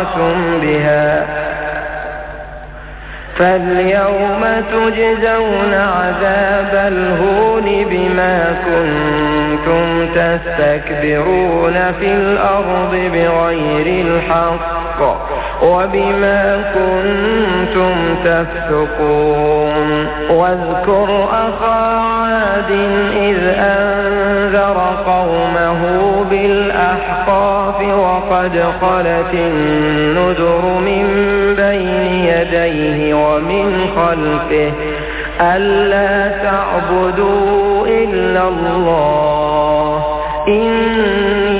كفرتم بها. فاليوم تجزون عذاب الهون بما كنتم تستكبرون في الأرض بغير الحق. وبما كنتم تفسقون واذكر أخا عاد إذ أنذر قومه بالأحقاف وقد خلت النذر من بين يديه ومن خلفه ألا تعبدوا إلا الله إني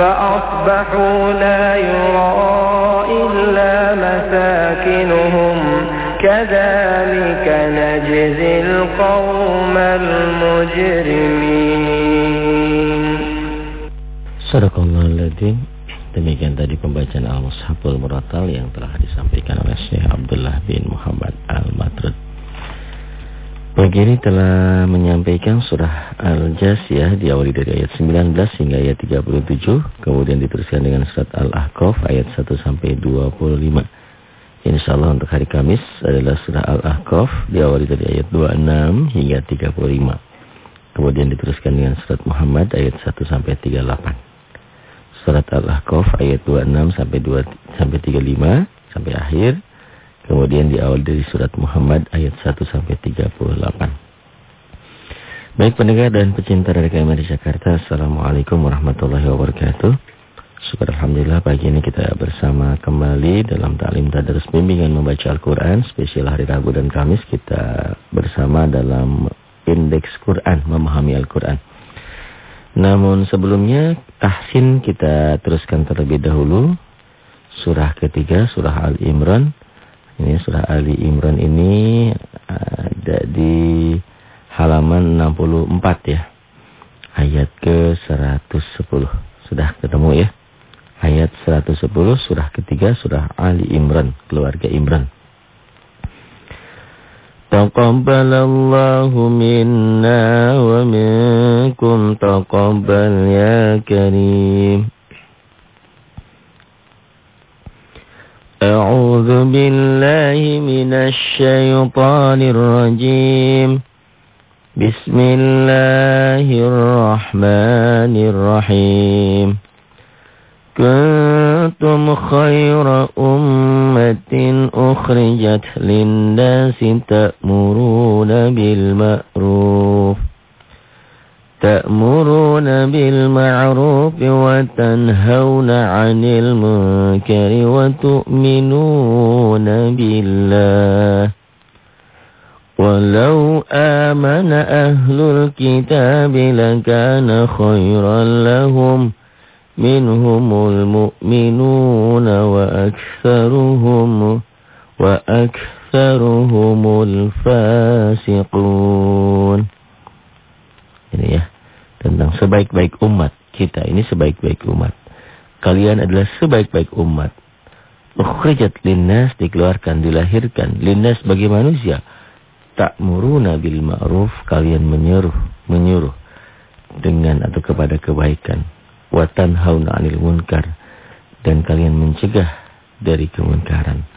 فأصبحوا لا يرى إلا مساكنهم كذلك نجزي القوم المجرمين Sadaqallahul Demikian tadi pembacaan Al-Mushaful Muratal yang telah disampaikan oleh Syekh Abdullah bin Muhammad Al-Matrud. Begini telah menyampaikan surah Al-Jasiyah diawali dari ayat 19 hingga ayat 37, kemudian diteruskan dengan surat Al-Ahqaf ayat 1 sampai 25. Insyaallah untuk hari Kamis adalah surah Al-Ahqaf diawali dari ayat 26 hingga 35. Kemudian diteruskan dengan surat Muhammad ayat 1 sampai 38 surat Al-Ahqaf ayat 26 sampai 2 sampai 35 sampai akhir. Kemudian di awal dari surat Muhammad ayat 1 sampai 38. Baik pendengar dan pecinta dari KMR di Jakarta, Assalamualaikum warahmatullahi wabarakatuh. Syukur Alhamdulillah pagi ini kita bersama kembali dalam taklim tadarus bimbingan membaca Al-Quran. Spesial hari Rabu dan Kamis kita bersama dalam indeks Quran, memahami Al-Quran. Namun sebelumnya tahsin kita teruskan terlebih dahulu. Surah ketiga, surah Al-Imran. Ini surah Ali Imran ini ada di halaman 64 ya. Ayat ke-110. Sudah ketemu ya. Ayat 110 surah ketiga surah Ali Imran, keluarga Imran. تقبل الله منا ومنكم تقبل يا كريم أعوذ بالله من الشيطان الرجيم. بسم الله الرحمن الرحيم. كنتم خير أمة أخرجت للناس تأمرون بالمعروف. تأمرون بالمعروف وتنهون عن المنكر وتؤمنون بالله. ولو آمن أهل الكتاب لكان خيرا لهم. منهم المؤمنون وأكثرهم وأكثرهم الفاسقون. Ini ya. Tentang sebaik-baik umat kita. Ini sebaik-baik umat. Kalian adalah sebaik-baik umat. Ukhrijat linnas dikeluarkan dilahirkan. Linnas bagi manusia. Ta'muruna bil ma'ruf kalian menyuruh menyuruh dengan atau kepada kebaikan. Watan hauna 'anil munkar dan kalian mencegah dari kemunkaran.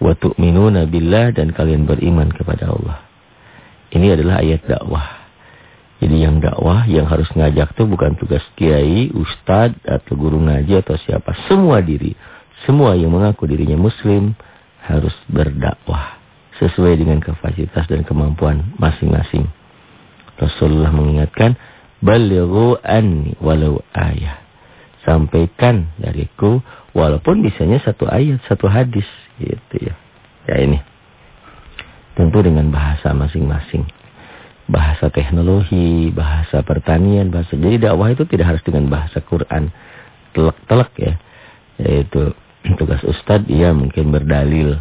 Wa tu'minuna billah dan kalian beriman kepada Allah. Ini adalah ayat dakwah. Jadi yang berdakwah yang harus ngajak tuh bukan tugas kiai, ustadz atau guru ngaji atau siapa. Semua diri, semua yang mengaku dirinya muslim harus berdakwah sesuai dengan kapasitas dan kemampuan masing-masing. Rasulullah mengingatkan, "Balighu anni walau ayah." Sampaikan dariku walaupun bisanya satu ayat, satu hadis gitu ya. Ya ini. Tentu dengan bahasa masing-masing bahasa teknologi, bahasa pertanian, bahasa. Jadi dakwah itu tidak harus dengan bahasa Quran. Telek-telek ya. Yaitu tugas ustadz ya mungkin berdalil.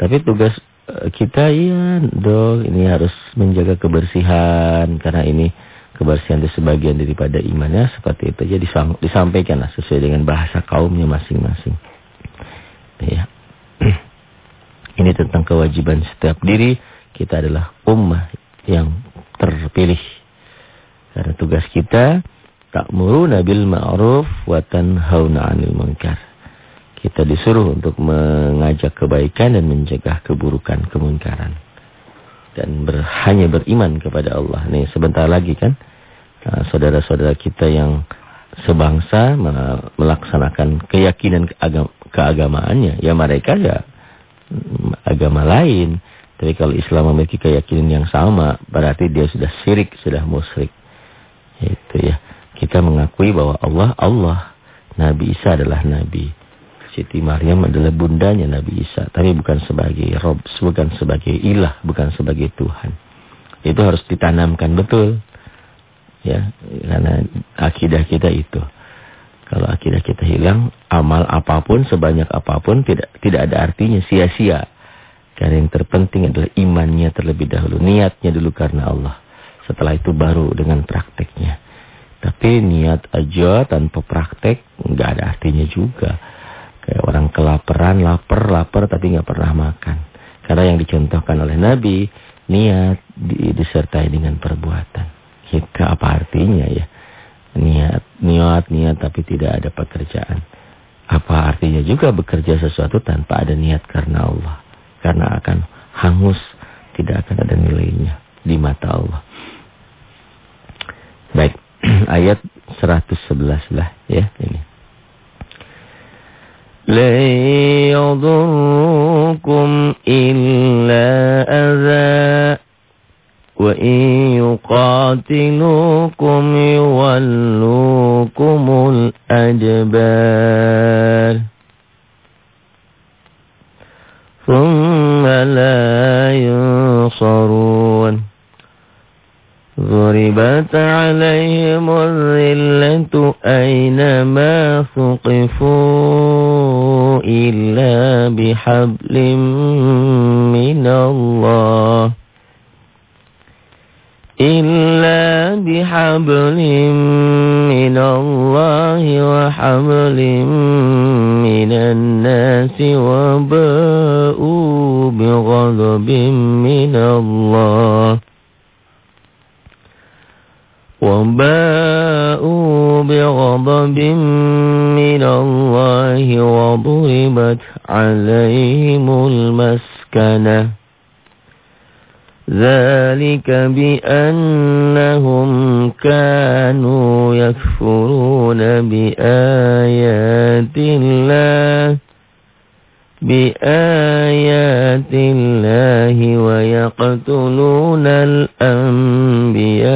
Tapi tugas eh, kita iya dong ini harus menjaga kebersihan karena ini kebersihan itu sebagian daripada imannya seperti itu. Jadi disampaikan lah sesuai dengan bahasa kaumnya masing-masing. Ya. Ini tentang kewajiban setiap diri kita adalah ummah yang terpilih. Karena tugas kita ta'muruna bil ma'ruf wa tanhauna 'anil munkar. Kita disuruh untuk mengajak kebaikan dan mencegah keburukan, kemungkaran. Dan ber, hanya beriman kepada Allah. Nih sebentar lagi kan uh, saudara-saudara kita yang sebangsa melaksanakan keyakinan keagam, keagamaannya. Ya mereka ya agama lain. Tapi kalau Islam memiliki keyakinan yang sama, berarti dia sudah syirik, sudah musyrik. Itu ya. Kita mengakui bahwa Allah Allah, Nabi Isa adalah nabi. Siti Maryam adalah bundanya Nabi Isa, tapi bukan sebagai rob, bukan sebagai ilah, bukan sebagai Tuhan. Itu harus ditanamkan betul. Ya, karena akidah kita itu. Kalau akidah kita hilang, amal apa pun sebanyak apa pun tidak tidak ada artinya sia-sia. Karena yang terpenting adalah imannya terlebih dahulu. Niatnya dulu karena Allah. Setelah itu baru dengan prakteknya. Tapi niat aja tanpa praktek nggak ada artinya juga. Kayak orang kelaparan, lapar, lapar tapi nggak pernah makan. Karena yang dicontohkan oleh Nabi, niat disertai dengan perbuatan. Kita apa artinya ya? Niat, niat, niat tapi tidak ada pekerjaan. Apa artinya juga bekerja sesuatu tanpa ada niat karena Allah karena akan hangus, tidak akan ada nilainya di mata Allah. Baik, ayat 111 lah ya ini. لا يضركم إلا أذى وإن يقاتلوكم يولوكم الأجبار ثم لا ينصرون. ضربت عليهم الذلة أينما ثقفوا إلا بحبل من الله. إلا بحبل من الله وحبل من الناس وباءوا بغضب من الله وباءوا بغضب من الله وضربت عليهم المسكنة ذلك بأنهم كانوا يكفرون بآيات الله بآيات الله ويقتلون الأنبياء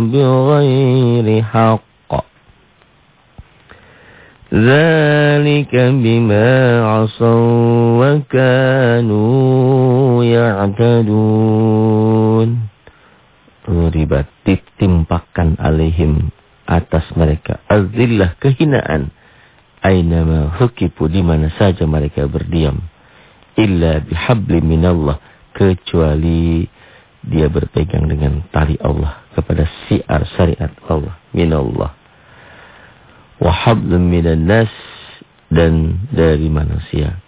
بغير حق. ذلك بما عصوا وكانوا يعتدون Ribat ditimpakan alaihim atas mereka azillah kehinaan ainama hukipu di mana saja mereka berdiam illa bihabli minallah kecuali dia berpegang dengan tali Allah kepada siar syariat Allah minallah wahablum minan nas dan dari manusia.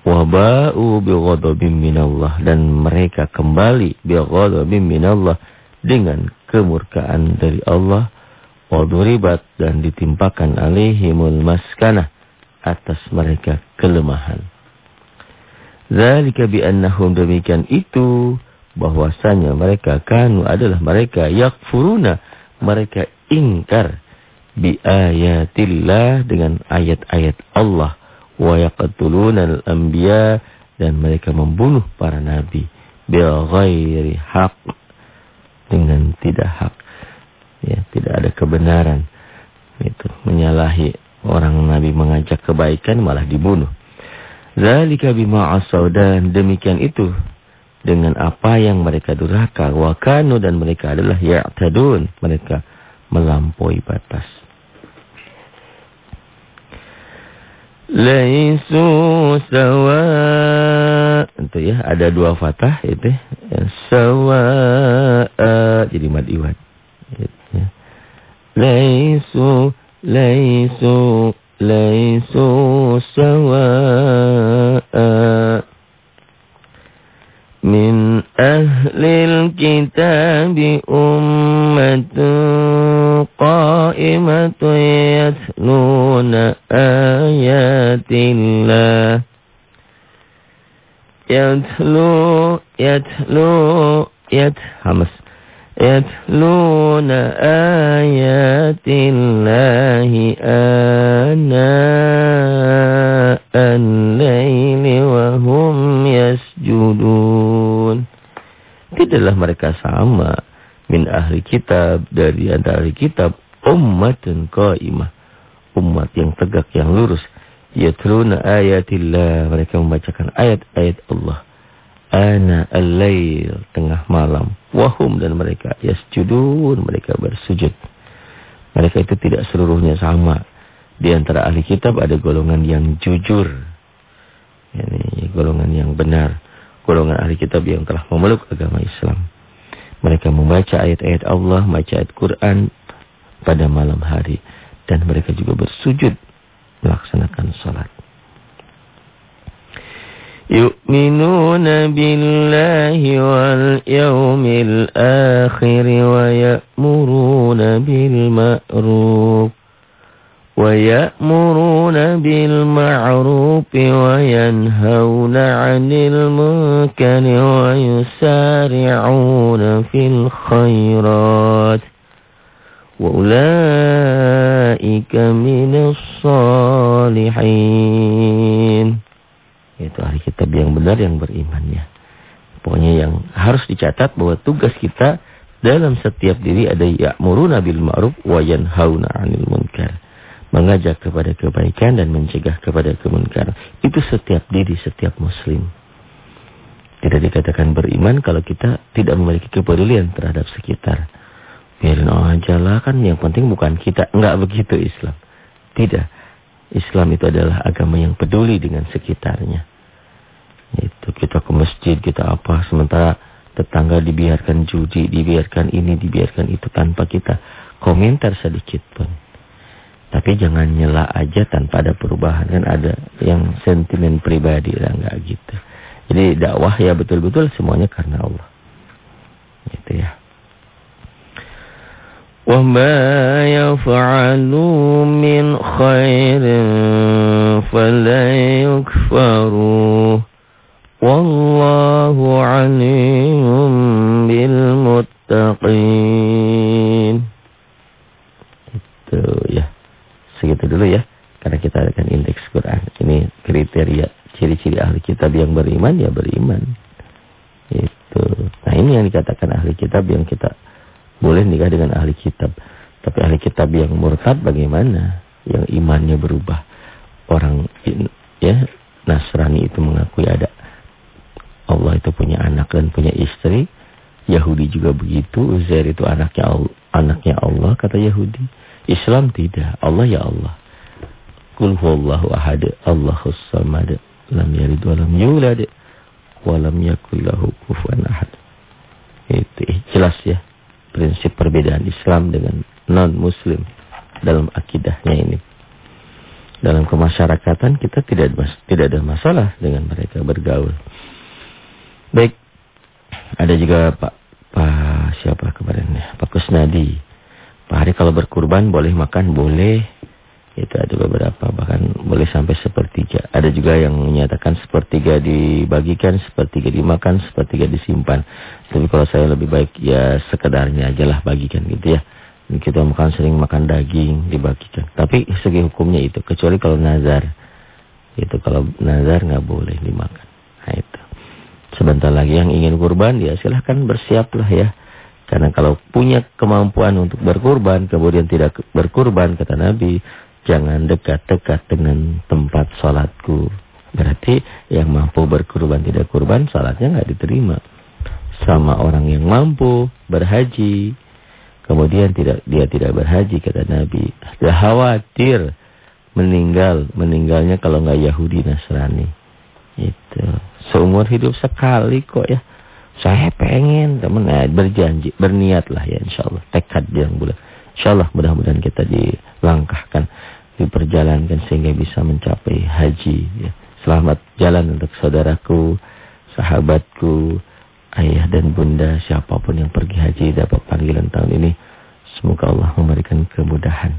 Waba'u bighadabim minallah dan mereka kembali bighadabim minallah dengan kemurkaan dari Allah waduribat dan ditimpakan alaihimul maskanah atas mereka kelemahan. Zalika bi'annahum demikian itu bahwasanya mereka kanu adalah mereka yakfuruna mereka ingkar bi ayatillah dengan ayat-ayat Allah. Wa yaqtuluna al-anbiya dan mereka membunuh para nabi bil ghairi haq dengan tidak hak. Ya tidak ada kebenaran. Itu menyalahi orang nabi mengajak kebaikan malah dibunuh. Zalika bima asaw dan demikian itu dengan apa yang mereka durhaka. Wa kanu dan mereka adalah ya'tadun mereka melampaui batas laisu sawa itu ya ada dua fatah itu ya. sawa jadi mad iwad ya. laisu laisu laisu sawa أهل الكتاب أمة قائمة يتلون آيات الله يتلو يتلو يت همس يتلون آيات الله آناء Tidaklah mereka sama min ahli kitab dari antara ahli kitab ummatun qaimah. Umat yang tegak yang lurus. Yatluna ayatillah. Mereka membacakan ayat-ayat Allah. Ana al-lail tengah malam. Wahum dan mereka yasjudun mereka bersujud. Mereka itu tidak seluruhnya sama. Di antara ahli kitab ada golongan yang jujur. Ini golongan yang benar golongan ahli kitab yang telah memeluk agama Islam mereka membaca ayat-ayat Allah membaca ayat Quran pada malam hari dan mereka juga bersujud melaksanakan salat يؤمنون بالله واليوم الآخر ويأمرون بالمعروف ويأمرون بالمعروف وينهون عن المنكر ويسارعون في الخيرات وأولئك من الصالحين Itu ahli kitab yang benar yang beriman ya. Pokoknya yang harus dicatat bahwa tugas kita dalam setiap diri ada ya'muruna bil ma'ruf wa yanhauna 'anil munkar. Mengajak kepada kebaikan dan mencegah kepada kemunkaran. Itu setiap diri, setiap muslim. Tidak dikatakan beriman kalau kita tidak memiliki kepedulian terhadap sekitar. Biarin aja lah kan yang penting bukan kita. Enggak begitu Islam. Tidak. Islam itu adalah agama yang peduli dengan sekitarnya. Itu kita ke masjid, kita apa. Sementara tetangga dibiarkan judi, dibiarkan ini, dibiarkan itu tanpa kita komentar sedikit pun. Tapi jangan nyela aja tanpa ada perubahan. Kan ada yang sentimen pribadi lah, enggak gitu. Jadi dakwah ya betul-betul semuanya karena Allah. Gitu ya. وما يفعلوا من خير فلا يكفروه Wallahu alim bil muttaqin. Itu ya. Segitu dulu ya. Karena kita akan indeks Quran. Ini kriteria ciri-ciri ahli kitab yang beriman ya beriman. Itu. Nah, ini yang dikatakan ahli kitab yang kita boleh nikah dengan ahli kitab. Tapi ahli kitab yang murtad bagaimana? Yang imannya berubah. Orang ya Nasrani itu mengakui ada Allah itu punya anak dan punya istri. Yahudi juga begitu. Uzair itu anaknya anaknya Allah kata Yahudi. Islam tidak. Allah ya Allah. Kul huwallahu ahad. Allahus samad. Lam yalid wa lam yulad. Wa lam yakul lahu kufuwan ahad. Itu jelas ya. Prinsip perbedaan Islam dengan non-muslim dalam akidahnya ini. Dalam kemasyarakatan kita tidak tidak ada masalah dengan mereka bergaul. Baik. Ada juga Pak Pak siapa kemarin ya? Pak Kusnadi. Pak Hari kalau berkurban boleh makan boleh. Itu ada beberapa bahkan boleh sampai sepertiga. Ada juga yang menyatakan sepertiga dibagikan, sepertiga dimakan, sepertiga disimpan. Tapi kalau saya lebih baik ya sekedarnya aja lah bagikan gitu ya. Kita makan sering makan daging dibagikan. Tapi segi hukumnya itu kecuali kalau nazar. Itu kalau nazar nggak boleh dimakan. Nah itu. Sebentar lagi yang ingin kurban ya silahkan bersiaplah ya. Karena kalau punya kemampuan untuk berkurban kemudian tidak berkurban kata Nabi Jangan dekat-dekat dengan tempat sholatku. Berarti yang mampu berkurban tidak kurban, sholatnya nggak diterima. Sama orang yang mampu berhaji, kemudian tidak dia tidak berhaji kata Nabi. Dia khawatir meninggal, meninggalnya kalau nggak Yahudi Nasrani. Itu seumur hidup sekali kok ya. Saya pengen teman nah, berjanji, berniatlah ya insya Allah. Tekad yang bulan. Insya Allah mudah-mudahan kita dilangkahkan, diperjalankan sehingga bisa mencapai haji. Ya. Selamat jalan untuk saudaraku, sahabatku, ayah dan bunda, siapa pun yang pergi haji dapat panggilan tahun ini. Semoga Allah memberikan kemudahan.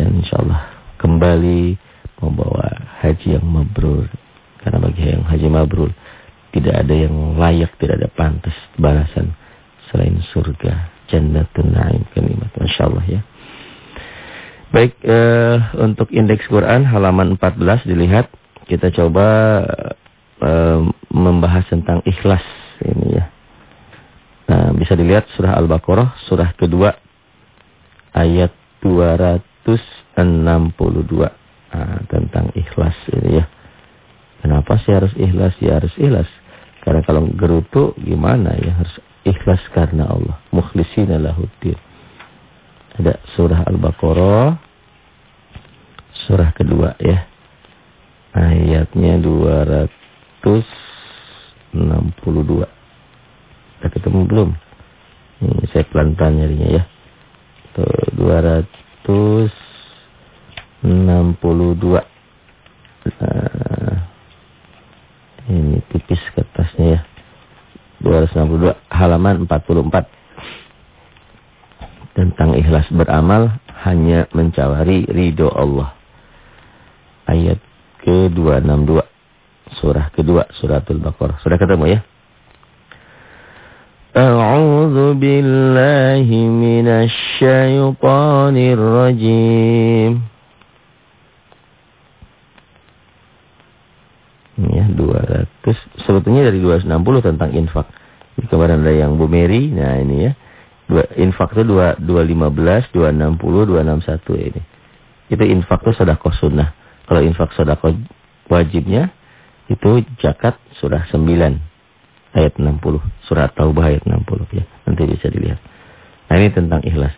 Dan insya Allah kembali membawa haji yang mabrur. Karena bagi yang haji mabrur, tidak ada yang layak, tidak ada pantas balasan selain surga jannatun na'im kalimat. Masya Allah ya. Baik, uh, untuk indeks Quran halaman 14 dilihat. Kita coba uh, membahas tentang ikhlas ini ya. Nah, bisa dilihat surah Al-Baqarah, surah kedua, ayat 262. Nah, tentang ikhlas ini ya. Kenapa sih harus ikhlas? Ya harus ikhlas. Karena kalau gerutu gimana ya harus ikhlas karena Allah. Mukhlisina lahuddin. Ada surah Al-Baqarah. Surah kedua ya. Ayatnya 262. Kita ketemu belum? Ini saya pelan-pelan nyarinya ya. Tuh, 262. Nah, ini tipis kertasnya ya. 262 halaman 44 tentang ikhlas beramal hanya mencari ridho Allah. Ayat ke-262 surah kedua suratul Baqarah. Sudah ketemu ya? A'udzu billahi minasy syaithanir rajim. Ya, 200. Sebetulnya dari 260 tentang infak. Kemarin ada yang Bu Mary. Nah, ini ya. Dua, infak itu 2, 215, 260, 261 ini. Itu infak itu sedekah sunnah. Kalau infak sedekah wajibnya itu zakat surah 9 ayat 60. Surah Taubah ayat 60 ya. Nanti bisa dilihat. Nah, ini tentang ikhlas.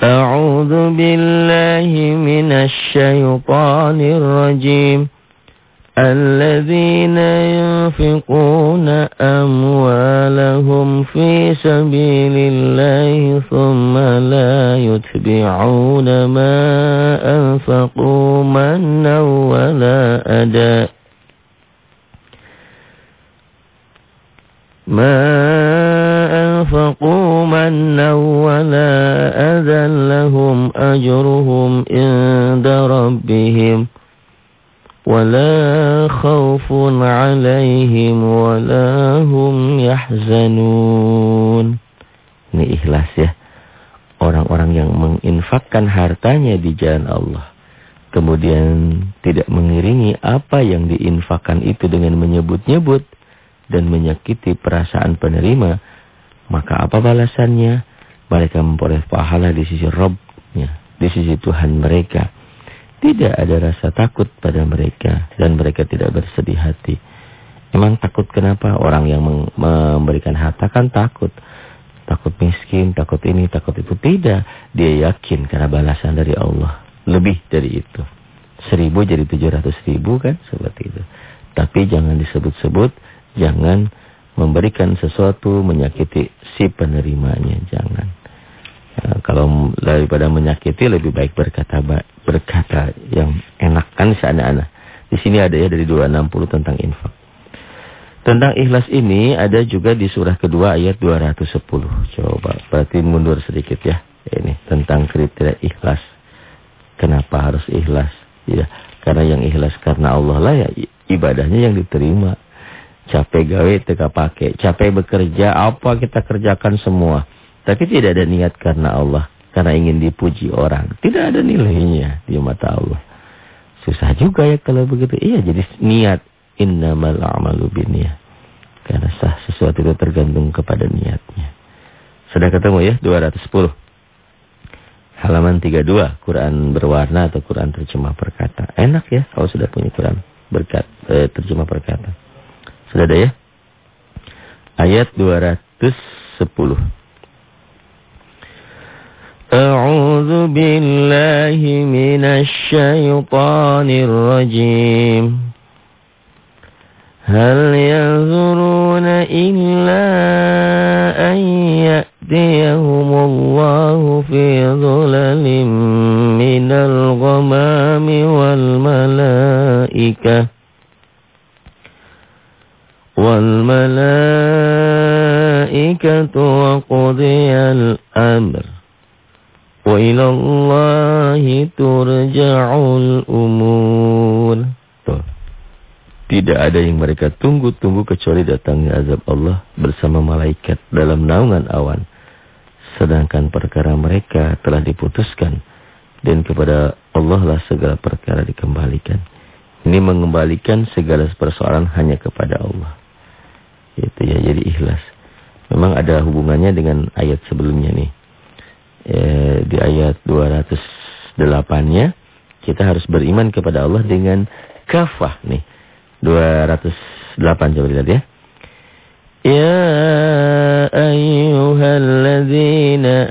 A'udzu billahi minasy syaithanir rajim. الذين ينفقون أموالهم في سبيل الله ثم لا يتبعون ما أنفقوا منا ولا أداء. ما أنفقوا منا ولا أذى لهم أجرهم عند ربهم ۖ. ولا خوف عليهم ولا هم يحزنون Ini ikhlas ya. Orang-orang yang menginfakkan hartanya di jalan Allah. Kemudian tidak mengiringi apa yang diinfakkan itu dengan menyebut-nyebut dan menyakiti perasaan penerima. Maka apa balasannya? Mereka memperoleh pahala di sisi Rabbnya, di sisi Tuhan mereka. Tidak ada rasa takut pada mereka dan mereka tidak bersedih hati. Emang takut kenapa? Orang yang memberikan harta kan takut. Takut miskin, takut ini, takut itu. Tidak. Dia yakin karena balasan dari Allah. Lebih dari itu. Seribu jadi tujuh ratus ribu kan? Seperti itu. Tapi jangan disebut-sebut. Jangan memberikan sesuatu menyakiti si penerimanya. Jangan. Ya, kalau daripada menyakiti lebih baik berkata berkata yang enak kan seanak-anak. Di sini ada ya dari 260 tentang infak. Tentang ikhlas ini ada juga di surah kedua ayat 210. Coba berarti mundur sedikit ya. Ini tentang kriteria ikhlas. Kenapa harus ikhlas? Ya, karena yang ikhlas karena Allah lah ya ibadahnya yang diterima. Capek gawe teka pakai, capek bekerja apa kita kerjakan semua. Tapi tidak ada niat karena Allah, karena ingin dipuji orang. Tidak ada nilainya di mata Allah. Susah juga ya kalau begitu. Iya jadi niat innamal a'malu binniyah. Karena sah sesuatu itu tergantung kepada niatnya. Sudah ketemu ya 210. Halaman 32 Quran berwarna atau Quran terjemah perkata. Enak ya kalau sudah punya Quran berkat eh, terjemah perkata. Sudah ada ya? Ayat 210. أعوذ بالله من الشيطان الرجيم. هل ينظرون إلا أن يأتيهم الله في ظلل من الغمام والملائكة والملائكة وقضي الأمر. وإلى الله ترجع الأمور Tidak ada yang mereka tunggu-tunggu kecuali datangnya azab Allah bersama malaikat dalam naungan awan. Sedangkan perkara mereka telah diputuskan dan kepada Allah lah segala perkara dikembalikan. Ini mengembalikan segala persoalan hanya kepada Allah. Itu ya, jadi ikhlas. Memang ada hubungannya dengan ayat sebelumnya nih. Eh, di ayat 208-nya kita harus beriman kepada Allah dengan kafah nih. 208 coba dilihat ya. Ya ayyuhalladzina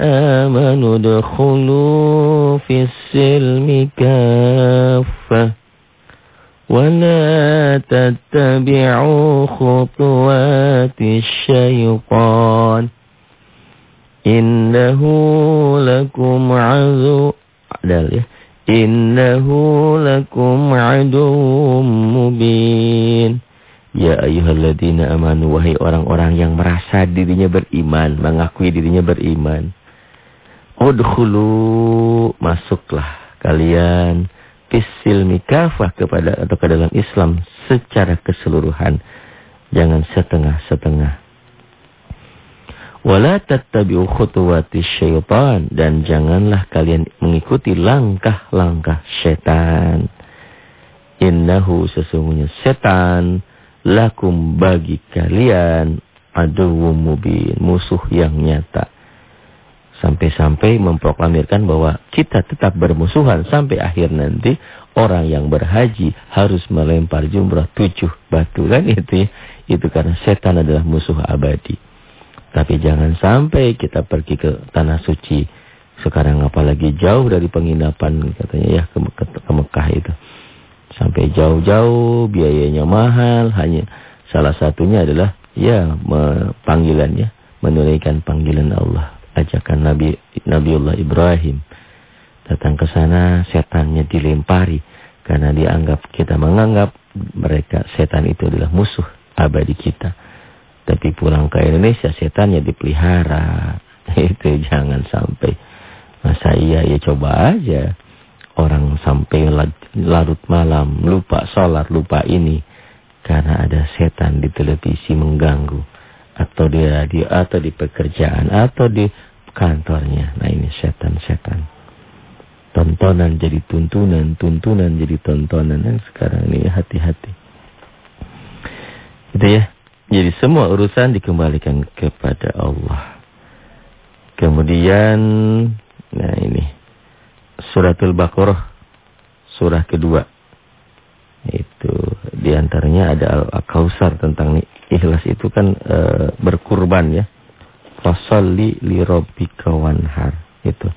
amanu dukhulu fis silmi kafah wa la tattabi'u khutuwatisy syaitan. Innahu lakum azu adal ya. Innahu lakum aduwwum mubin. Ya ayyuhalladzina amanu wahai orang-orang yang merasa dirinya beriman, mengakui dirinya beriman. Udkhulu masuklah kalian fisil mikafah kepada atau ke dalam Islam secara keseluruhan. Jangan setengah-setengah. Wala tattabi'u khutuwati syaitan dan janganlah kalian mengikuti langkah-langkah setan. Innahu sesungguhnya setan lakum bagi kalian aduwwum mubin, musuh yang nyata. Sampai-sampai memproklamirkan bahwa kita tetap bermusuhan sampai akhir nanti. Orang yang berhaji harus melempar jumrah tujuh batu. Kan itu ya. Itu karena setan adalah musuh abadi. Tapi jangan sampai kita pergi ke tanah suci. Sekarang apalagi jauh dari penginapan katanya ya ke, ke, ke Mekah itu. Sampai jauh-jauh biayanya mahal. Hanya salah satunya adalah ya panggilannya. Menunaikan panggilan Allah ajakan Nabi Nabiullah Ibrahim. Datang ke sana, setannya dilempari karena dianggap kita menganggap mereka setan itu adalah musuh abadi kita. Tapi pulang ke Indonesia setannya dipelihara. Itu jangan sampai. Masa iya ya coba aja. Orang sampai larut malam lupa sholat, lupa ini. Karena ada setan di televisi mengganggu atau di atau di pekerjaan atau di kantornya. Nah ini setan-setan. Tontonan jadi tuntunan, tuntunan jadi tontonan. Nah, sekarang ini hati-hati. Gitu ya. Jadi semua urusan dikembalikan kepada Allah. Kemudian, nah ini. Suratul Baqarah. Surah kedua. Itu di antaranya ada Al-Kausar tentang ikhlas itu kan e, berkurban ya Fasalli li rabbika wanhar. Itu.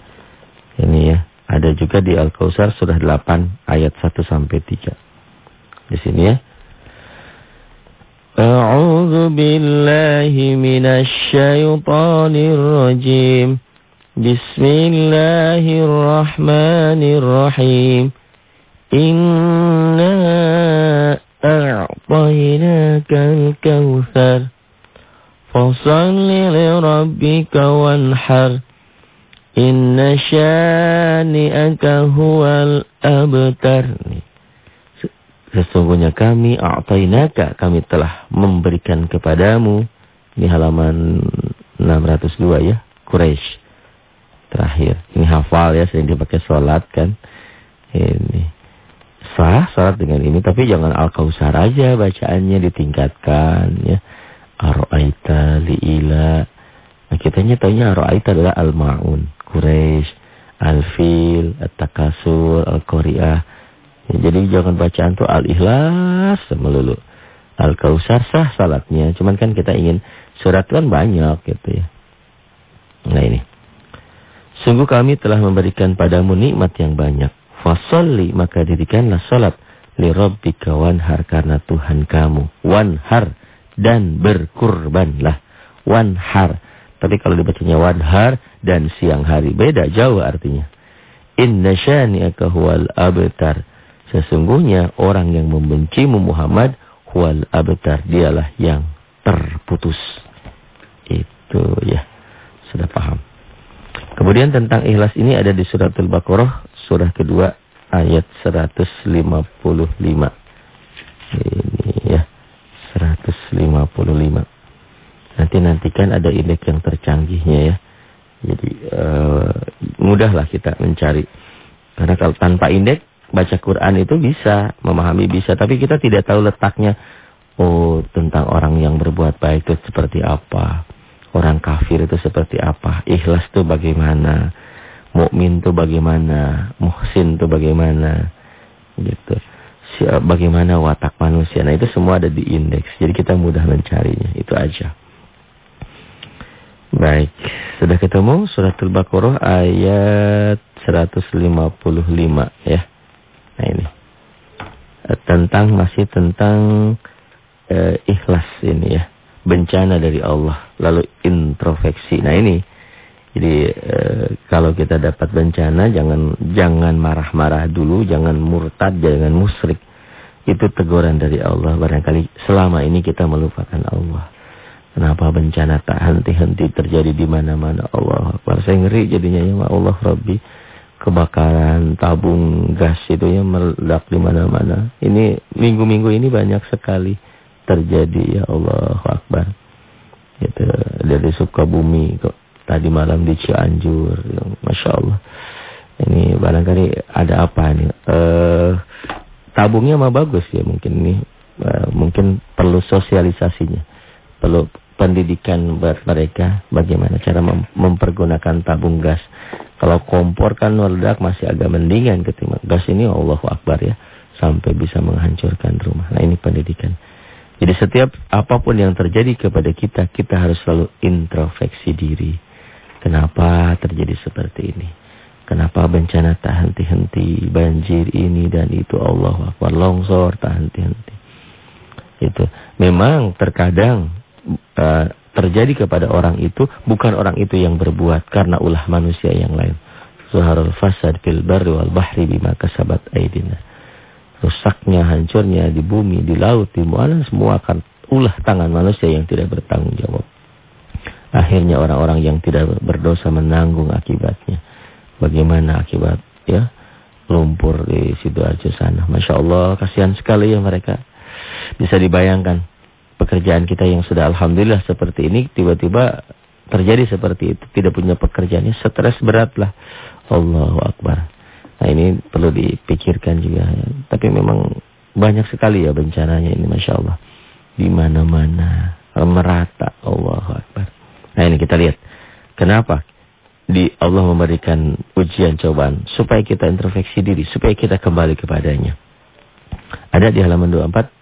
Ini ya. Ada juga di Al-Kausar surah 8 ayat 1 sampai 3. Di sini ya. أعوذ بالله من الشيطان الرجيم. بسم الله الرحمن الرحيم. إنا أعطيناك الكوثر. فصل لربك وانحر. إن شانئك هو الأبتر. Sesungguhnya kami a'tainaka, kami telah memberikan kepadamu. Ini halaman 602 ya, Quraisy. Terakhir. Ini hafal ya, sering dipakai sholat kan. Ini. Sah sholat dengan ini, tapi jangan al-kausar aja bacaannya ditingkatkan ya. Aro'aita li'ila. Nah, kitanya taunya aro'aita adalah al-ma'un. Quraisy, al-fil, at-takasur, al-qari'ah. Ya, jadi jangan bacaan tuh al-ikhlas melulu. Al-kausar sah salatnya. Cuman kan kita ingin surat kan banyak gitu ya. Nah ini. Sungguh kami telah memberikan padamu nikmat yang banyak. Fasolli maka dirikanlah salat li rabbika wanhar karena Tuhan kamu. Wanhar dan berkurbanlah. Wanhar. Tapi kalau dibacanya wanhar dan siang hari beda jauh artinya. Inna syani'aka huwal abtar. Sesungguhnya orang yang membencimu Muhammad huwal abtar dialah yang terputus. Itu ya. Sudah paham. Kemudian tentang ikhlas ini ada di surat Al-Baqarah surah kedua ayat 155. Ini ya. 155. Nanti nantikan ada indeks yang tercanggihnya ya. Jadi uh, mudahlah kita mencari. Karena kalau tanpa indeks baca Quran itu bisa, memahami bisa, tapi kita tidak tahu letaknya. Oh, tentang orang yang berbuat baik itu seperti apa? Orang kafir itu seperti apa? Ikhlas itu bagaimana? Mukmin itu bagaimana? Muhsin itu bagaimana? Gitu. Bagaimana watak manusia? Nah, itu semua ada di indeks. Jadi kita mudah mencarinya. Itu aja. Baik, sudah ketemu suratul Baqarah ayat 155 ya. Nah ini. Eh, tentang masih tentang uh, ikhlas ini ya. Bencana dari Allah, lalu introspeksi. Nah ini. Jadi uh, kalau kita dapat bencana jangan jangan marah-marah dulu, jangan murtad, jangan musyrik. Itu teguran dari Allah barangkali selama ini kita melupakan Allah. Kenapa bencana tak henti-henti terjadi di mana-mana Allah Akbar. Saya ngeri jadinya ya Allah Rabbi. Kebakaran tabung gas itu ya meledak di mana-mana. Ini minggu-minggu ini banyak sekali terjadi ya Allah Akbar. Itu dari Sukabumi kok tadi malam di Cianjur. Ya, Masya Allah. Ini barangkali ada apa nih. Uh, tabungnya mah bagus ya mungkin ini. Uh, mungkin perlu sosialisasinya. Perlu pendidikan buat mereka bagaimana cara mem mempergunakan tabung gas. Kalau kompor kan meledak masih agak mendingan ketimbang gas ini Allahu Akbar ya sampai bisa menghancurkan rumah. Nah ini pendidikan. Jadi setiap apa pun yang terjadi kepada kita, kita harus selalu introspeksi diri. Kenapa terjadi seperti ini? Kenapa bencana tak henti-henti, banjir ini dan itu Allah Akbar, longsor tak henti-henti. Itu memang terkadang uh, terjadi kepada orang itu bukan orang itu yang berbuat karena ulah manusia yang lain. Zuharul fasad fil barri wal bahri bima kasabat aidina. Rusaknya, hancurnya di bumi, di laut, di mana semua akan ulah tangan manusia yang tidak bertanggung jawab. Akhirnya orang-orang yang tidak berdosa menanggung akibatnya. Bagaimana akibat ya lumpur di Sidoarjo sana. Masya Allah, kasihan sekali ya mereka. Bisa dibayangkan pekerjaan kita yang sudah alhamdulillah seperti ini tiba-tiba terjadi seperti itu. Tidak punya pekerjaannya stres berat lah. Allahu Akbar. Nah ini perlu dipikirkan juga. Tapi memang banyak sekali ya bencananya ini Masya Allah. Di mana-mana. Merata. Allahu Akbar. Nah ini kita lihat. Kenapa? Di Allah memberikan ujian cobaan supaya kita introspeksi diri supaya kita kembali kepadanya. Ada di halaman 24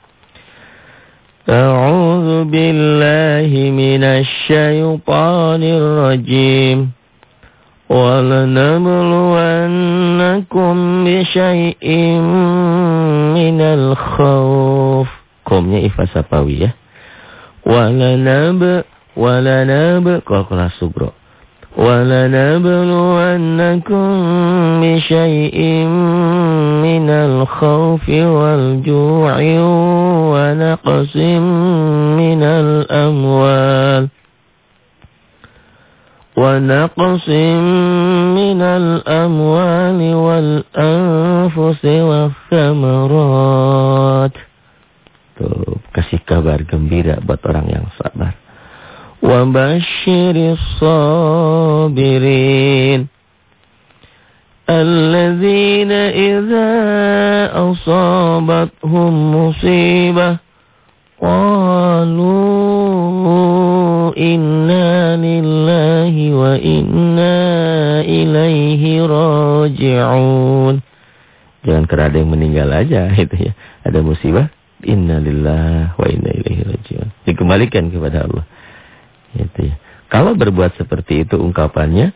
أعوذ بالله من الشيطان الرجيم ولنبلونكم بشيء من الخوف Komnya ifa sapawi ya. Walanab walanab kalau kelas subro. ولنبلونكم بشيء من الخوف والجوع ونقص من الأموال ونقص من الأموال والأنفس والثمرات Tuh, kasih kabar gembira buat orang yang sabar. Sabirin. Alladzina idza asabathum musibah qalu inna lillahi wa inna ilaihi raji'un. Jangan karena ada yang meninggal aja itu ya. Ada musibah, inna lillahi wa inna ilaihi raji'un. Dikembalikan kepada Allah. Itu ya. Kalau berbuat seperti itu ungkapannya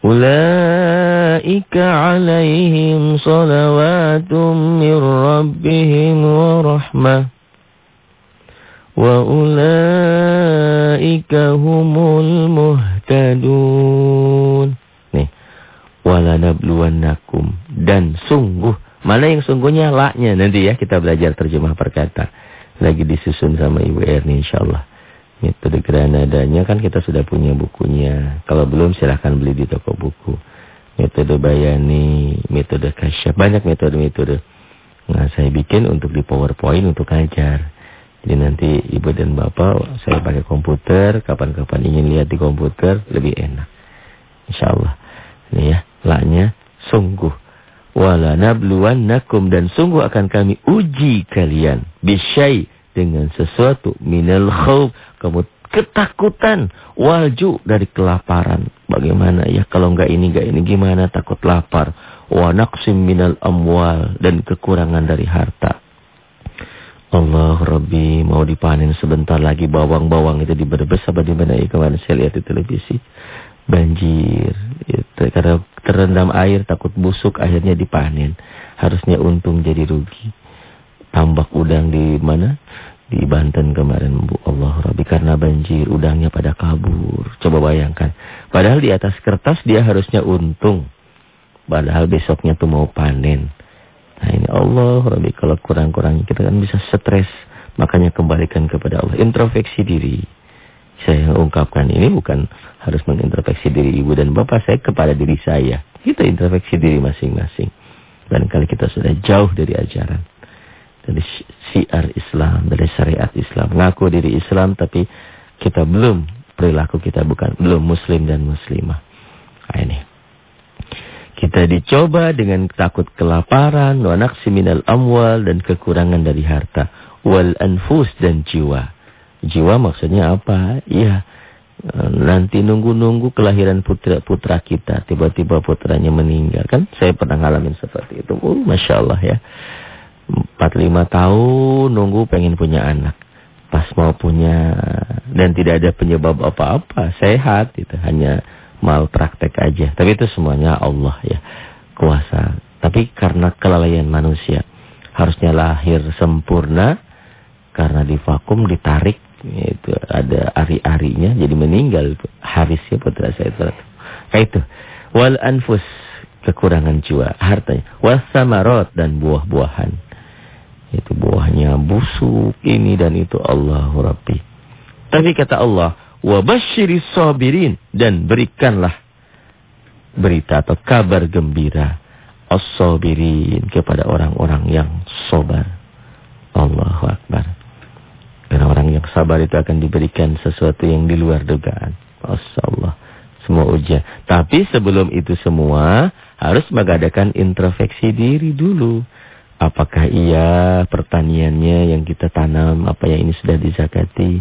Ulaika alaihim salawatum min rabbihim wa rahmah wa ulaika humul muhtadun. Nih, walanabluwannakum dan sungguh mana yang sungguhnya laknya nanti ya kita belajar terjemah perkata. Lagi disusun sama Ibu Erni insyaallah. Metode Granadanya kan kita sudah punya bukunya. Kalau belum silahkan beli di toko buku. Metode Bayani, metode Kasyaf, banyak metode-metode. Nah, saya bikin untuk di PowerPoint untuk ngajar. Jadi nanti ibu dan bapak saya pakai komputer, kapan-kapan ingin lihat di komputer lebih enak. Insya Allah. Ini ya, laknya sungguh. Wala nabluwannakum dan sungguh akan kami uji kalian. Bisyai dengan sesuatu minal khawf. Kamu ketakutan. Walju dari kelaparan. Bagaimana ya kalau enggak ini enggak ini gimana takut lapar. Wa naqsim minal amwal dan kekurangan dari harta. Allah Rabbi mau dipanen sebentar lagi bawang-bawang itu di Brebes apa di mana ya kemarin saya lihat di televisi banjir itu karena terendam air takut busuk akhirnya dipanen harusnya untung jadi rugi tambak udang di mana di Banten kemarin Bu Allah Rabbi karena banjir udangnya pada kabur coba bayangkan padahal di atas kertas dia harusnya untung padahal besoknya tuh mau panen Nah ini Allah Rabbi kalau kurang-kurang kita kan bisa stres. Makanya kembalikan kepada Allah. Introspeksi diri. Saya ungkapkan ini bukan harus mengintrospeksi diri ibu dan bapak saya kepada diri saya. Kita introspeksi diri masing-masing. Dan kali kita sudah jauh dari ajaran. Dari syiar Islam, dari syariat Islam. Ngaku diri Islam tapi kita belum, perilaku kita bukan, belum muslim dan muslimah. Nah ini. Kita dicoba dengan takut kelaparan, wa minal amwal dan kekurangan dari harta, wal anfus dan jiwa. Jiwa maksudnya apa? Ya, nanti nunggu-nunggu kelahiran putra-putra kita, tiba-tiba putranya meninggal. Kan saya pernah ngalamin seperti itu. Uh, Masya Allah ya. 45 tahun nunggu pengen punya anak. Pas mau punya dan tidak ada penyebab apa-apa, sehat itu hanya mal praktek aja. Tapi itu semuanya Allah ya kuasa. Tapi karena kelalaian manusia harusnya lahir sempurna karena di vakum ditarik itu ada ari-arinya jadi meninggal Haris ya putra saya itu. Kayak itu. Wal anfus kekurangan jiwa hartanya. Wasamarot dan buah-buahan. Itu buahnya busuk ini dan itu Allah Rabbi. Tapi kata Allah, Wabashiri sabirin dan berikanlah berita atau kabar gembira as-sabirin kepada orang-orang yang sabar. Allahu akbar. Karena orang yang sabar itu akan diberikan sesuatu yang di luar dugaan. Masyaallah. Semua ujian. Tapi sebelum itu semua harus mengadakan introspeksi diri dulu. Apakah iya pertaniannya yang kita tanam, apa yang ini sudah dizakati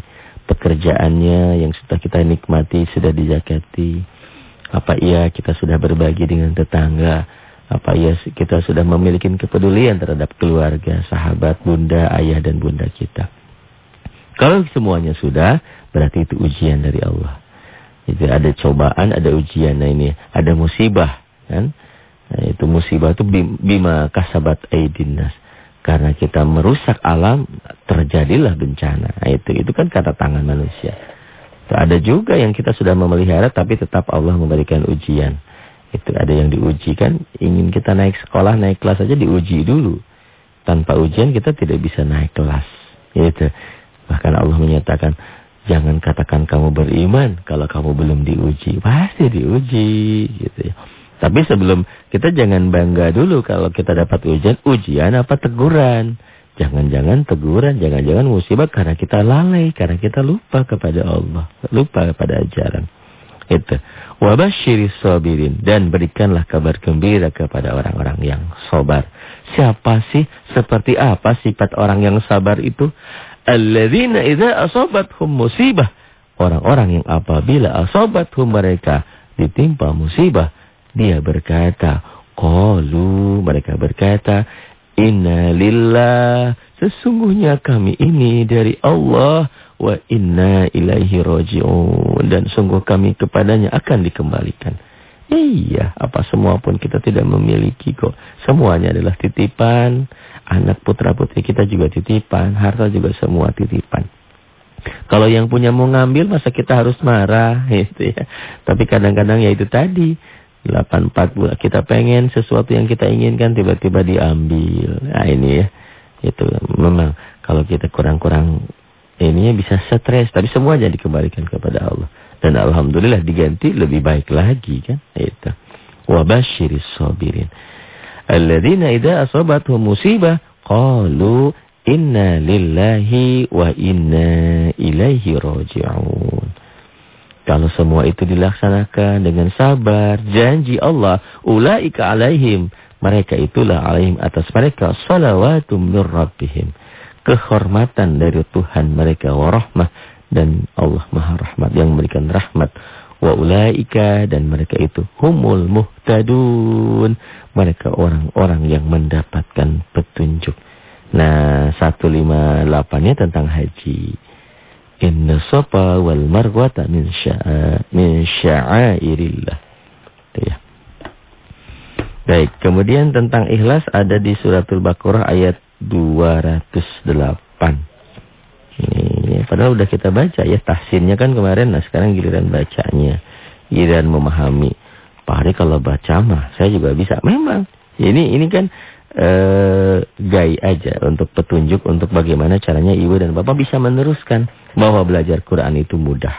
pekerjaannya yang sudah kita nikmati sudah dizakati. Apa iya kita sudah berbagi dengan tetangga? Apa iya kita sudah memiliki kepedulian terhadap keluarga, sahabat, bunda, ayah dan bunda kita? Kalau semuanya sudah, berarti itu ujian dari Allah. Itu ada cobaan, ada ujian. Nah ini ada musibah, kan? Nah, itu musibah itu bima kasabat aidinnas. Karena kita merusak alam, terjadilah bencana. Nah, itu itu kan kata tangan manusia. Ada juga yang kita sudah memelihara tapi tetap Allah memberikan ujian. Itu ada yang diuji kan, ingin kita naik sekolah, naik kelas aja diuji dulu. Tanpa ujian kita tidak bisa naik kelas. Itu. Bahkan Allah menyatakan, Jangan katakan kamu beriman kalau kamu belum diuji. Pasti diuji gitu ya. Tapi sebelum kita jangan bangga dulu kalau kita dapat ujian, ujian apa teguran. Jangan-jangan teguran, jangan-jangan musibah karena kita lalai, karena kita lupa kepada Allah, lupa kepada ajaran. Itu. Wabashiri sabirin dan berikanlah kabar gembira kepada orang-orang yang sabar. Siapa sih? Seperti apa sifat orang yang sabar itu? Alladzina idza asabathum musibah. Orang-orang yang apabila asabathum mereka ditimpa musibah, dia berkata, qalu mereka berkata, inna lillah sesungguhnya kami ini dari Allah wa inna ilaihi raji'un dan sungguh kami kepadanya akan dikembalikan. Iya, apa semua pun kita tidak memiliki kok. Semuanya adalah titipan. Anak putra putri kita juga titipan. Harta juga semua titipan. Kalau yang punya mau ngambil masa kita harus marah gitu ya. Tapi kadang-kadang ya itu tadi. 84 bulan kita pengen sesuatu yang kita inginkan tiba-tiba diambil. Nah ini ya. Itu memang kalau kita kurang-kurang ini bisa stres. Tapi semuanya dikembalikan kepada Allah. Dan Alhamdulillah diganti lebih baik lagi kan. Itu. Wabashiris sabirin. Alladzina idha asabatu musibah. Qalu inna lillahi wa inna ilaihi roji'un. Kalau semua itu dilaksanakan dengan sabar, janji Allah, ulaika alaihim, mereka itulah alaihim atas mereka salawatum mir rabbihim. Kehormatan dari Tuhan mereka warahmah dan Allah Maha Rahmat yang memberikan rahmat. Wa ulaika dan mereka itu humul muhtadun. Mereka orang-orang yang mendapatkan petunjuk. Nah, 158-nya tentang haji. Inna safa wal marwata min sya'a min sya'airillah. Ya. Baik, kemudian tentang ikhlas ada di suratul Baqarah ayat 208. Ini, padahal udah kita baca ya tahsinnya kan kemarin, nah sekarang giliran bacanya, giliran memahami. Pak Hari kalau baca mah saya juga bisa. Memang ini ini kan eh gai aja untuk petunjuk untuk bagaimana caranya ibu dan bapak bisa meneruskan bahwa belajar Quran itu mudah.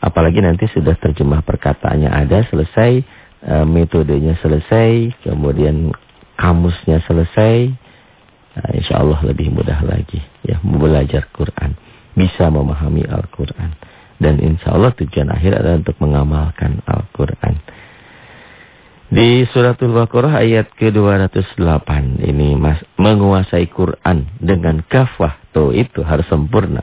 Apalagi nanti sudah terjemah perkataannya ada selesai, e, metodenya selesai, kemudian kamusnya selesai, Nah, insya Allah lebih mudah lagi ya belajar Quran, bisa memahami Al-Quran. Dan insya Allah tujuan akhir adalah untuk mengamalkan Al-Quran. Di suratul Baqarah ayat ke-208 ini mas, menguasai Quran dengan kafah. Tuh itu harus sempurna.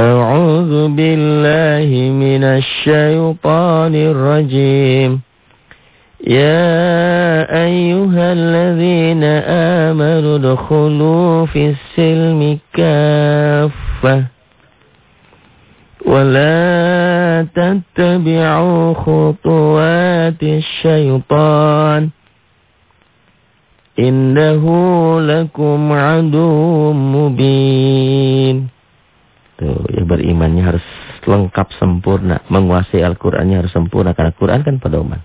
A'udzu billahi minasy syaithanir rajim. يا أيها الذين آمنوا ادخلوا في السلم كافة ولا تتبعوا خطوات الشيطان إنه لكم عدو مبين Tuh, ya berimannya harus lengkap sempurna, menguasai Al-Qur'annya harus sempurna karena Quran kan pedoman.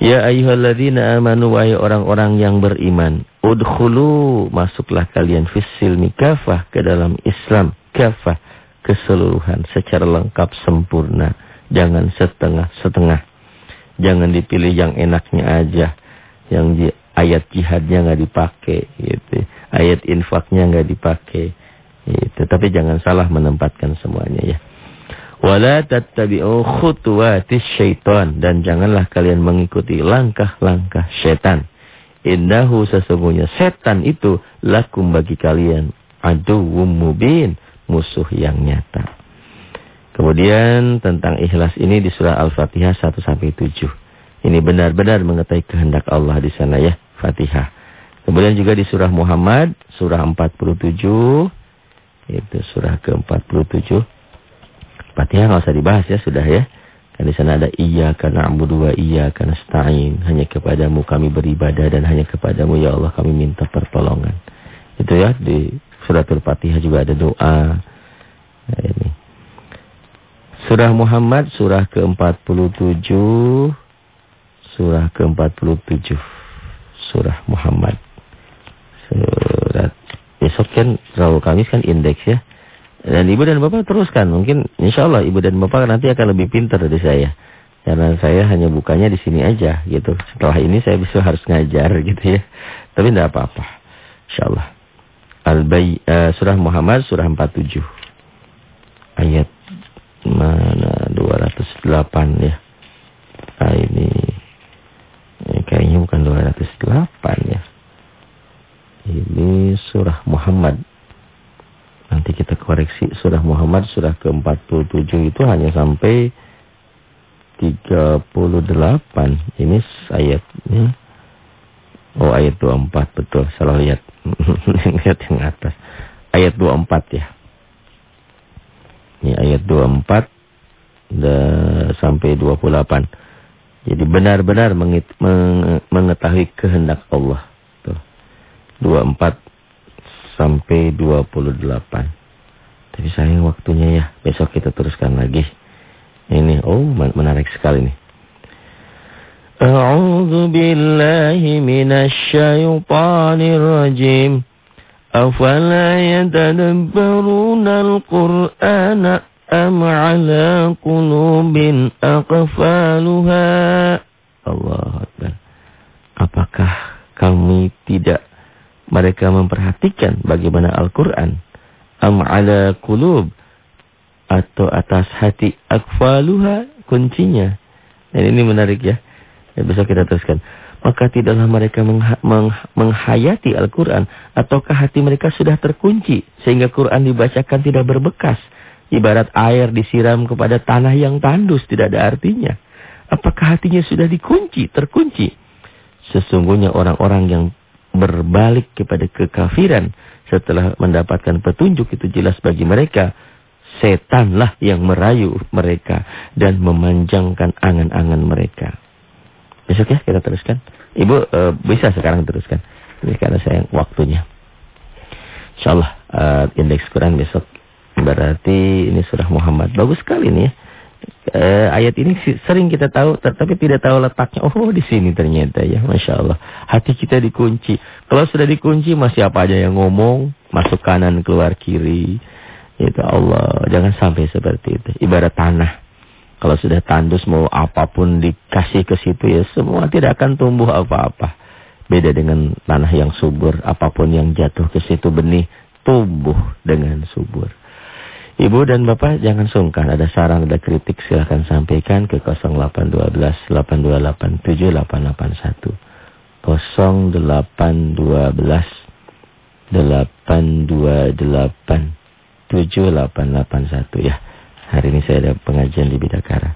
Ya ayyuhalladzina amanu wa orang-orang yang beriman. Udkhulu, masuklah kalian fisilmi kafah ke dalam Islam. Kafah, keseluruhan, secara lengkap, sempurna. Jangan setengah-setengah. Jangan dipilih yang enaknya aja. Yang ayat jihadnya nggak dipakai. Gitu. Ayat infaknya nggak dipakai. Gitu. Tapi jangan salah menempatkan semuanya ya. Wala tattabi'u khutuwatis syaitan. Dan janganlah kalian mengikuti langkah-langkah setan. Indahu sesungguhnya setan itu lakum bagi kalian aduwwum mubin. Musuh yang nyata. Kemudian tentang ikhlas ini di surah Al-Fatihah 1 sampai 7. Ini benar-benar mengetahui kehendak Allah di sana ya, Fatihah. Kemudian juga di surah Muhammad, surah 47, itu surah ke-47. Fatihah nggak usah dibahas ya, sudah ya. Kan di sana ada iya karena na'budu wa karena stain Hanya kepadamu kami beribadah dan hanya kepadamu ya Allah kami minta pertolongan. Itu ya di suratul Fatihah juga ada doa. Nah, ini. Surah Muhammad surah ke-47 surah ke-47 surah Muhammad. Surat besok kan Rabu Kamis kan indeks ya Dan ibu dan bapak teruskan. Mungkin insya Allah ibu dan bapak nanti akan lebih pintar dari saya. Karena saya hanya bukanya di sini aja gitu. Setelah ini saya bisa harus ngajar gitu ya. Tapi tidak apa-apa. Insya Allah. Al-Bay, uh, surah Muhammad surah 47. Ayat mana 208 ya. Nah, ini, ini kayaknya bukan 208 ya. Ini surah Muhammad. Nanti kita koreksi surah Muhammad surah ke-47 itu hanya sampai 38. Ini ayatnya. Oh ayat 24 betul. Salah lihat. lihat yang atas. Ayat 24 ya. Ini ayat 24 dan sampai 28. Jadi benar-benar mengetahui kehendak Allah. Tuh. 24 sampai 28. Tapi sayang waktunya ya. Besok kita teruskan lagi. Ini oh menarik sekali nih. A'udzu billahi minasy syaithanir rajim. Afala yatadabbaruna al-Qur'ana am 'ala qulubin aqfaluha? Allah Akbar. Apakah kami tidak mereka memperhatikan bagaimana Al-Qur'an am 'ala qulub atau atas hati akfaluha kuncinya. Dan ini menarik ya. Ya bisa kita teruskan. Maka tidaklah mereka mengha meng menghayati Al-Quran. Ataukah hati mereka sudah terkunci. Sehingga Quran dibacakan tidak berbekas. Ibarat air disiram kepada tanah yang tandus. Tidak ada artinya. Apakah hatinya sudah dikunci, terkunci? Sesungguhnya orang-orang yang berbalik kepada kekafiran. Setelah mendapatkan petunjuk itu jelas bagi mereka setanlah yang merayu mereka dan memanjangkan angan-angan mereka. Besok ya kita teruskan. Ibu e, bisa sekarang teruskan. Ini karena saya waktunya. InsyaAllah e, indeks Quran besok. Berarti ini surah Muhammad. Bagus sekali nih ya. E, ayat ini sering kita tahu tetapi tidak tahu letaknya. Oh di sini ternyata ya. Masya Allah. Hati kita dikunci. Kalau sudah dikunci masih apa aja yang ngomong. Masuk kanan keluar kiri. Itu Allah, jangan sampai seperti itu. Ibarat tanah. Kalau sudah tandus mau apa pun dikasih ke situ ya semua tidak akan tumbuh apa-apa. Beda dengan tanah yang subur, apa pun yang jatuh ke situ benih tumbuh dengan subur. Ibu dan Bapak jangan sungkan, ada saran, ada kritik silahkan sampaikan ke 0812 8287 881. 0812 828 7881 ya. Hari ini saya ada pengajian di Bidakara.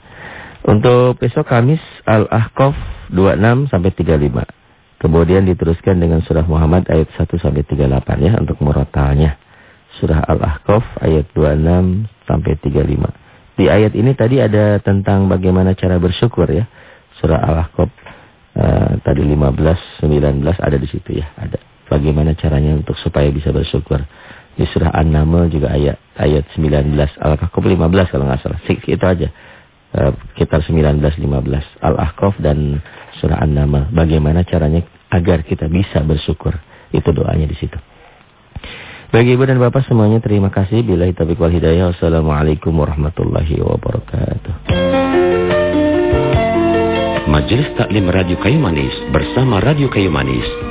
Untuk besok Kamis Al-Ahqaf 26 sampai 35. Kemudian diteruskan dengan surah Muhammad ayat 1 sampai 38 ya untuk murotalnya. Surah Al-Ahqaf ayat 26 sampai 35. Di ayat ini tadi ada tentang bagaimana cara bersyukur ya. Surah Al-Ahqaf uh, tadi 15, 19 ada di situ ya, ada. Bagaimana caranya untuk supaya bisa bersyukur. Di surah An-Naml juga ayat ayat 19. Al-Kahf 15 kalau nggak salah. Sik itu aja. Uh, sekitar 19 15. Al-Ahqaf dan surah An-Naml. Bagaimana caranya agar kita bisa bersyukur. Itu doanya di situ. Bagi ibu dan bapak semuanya terima kasih. Bila taufiq wal hidayah. Wassalamualaikum warahmatullahi wabarakatuh. Majelis Taklim Radio Kayu Manis bersama Radio Kayu Manis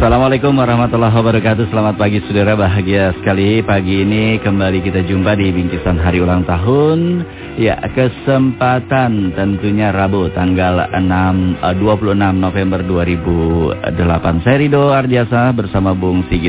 Assalamualaikum warahmatullahi wabarakatuh. Selamat pagi saudara. Bahagia sekali Pagi ini. Kembali kita jumpa di bingkisan hari ulang tahun. Ya kesempatan tentunya Rabu tanggal 6, 26 November 2008 Saya Rido Ardiasa bersama Bung Sigit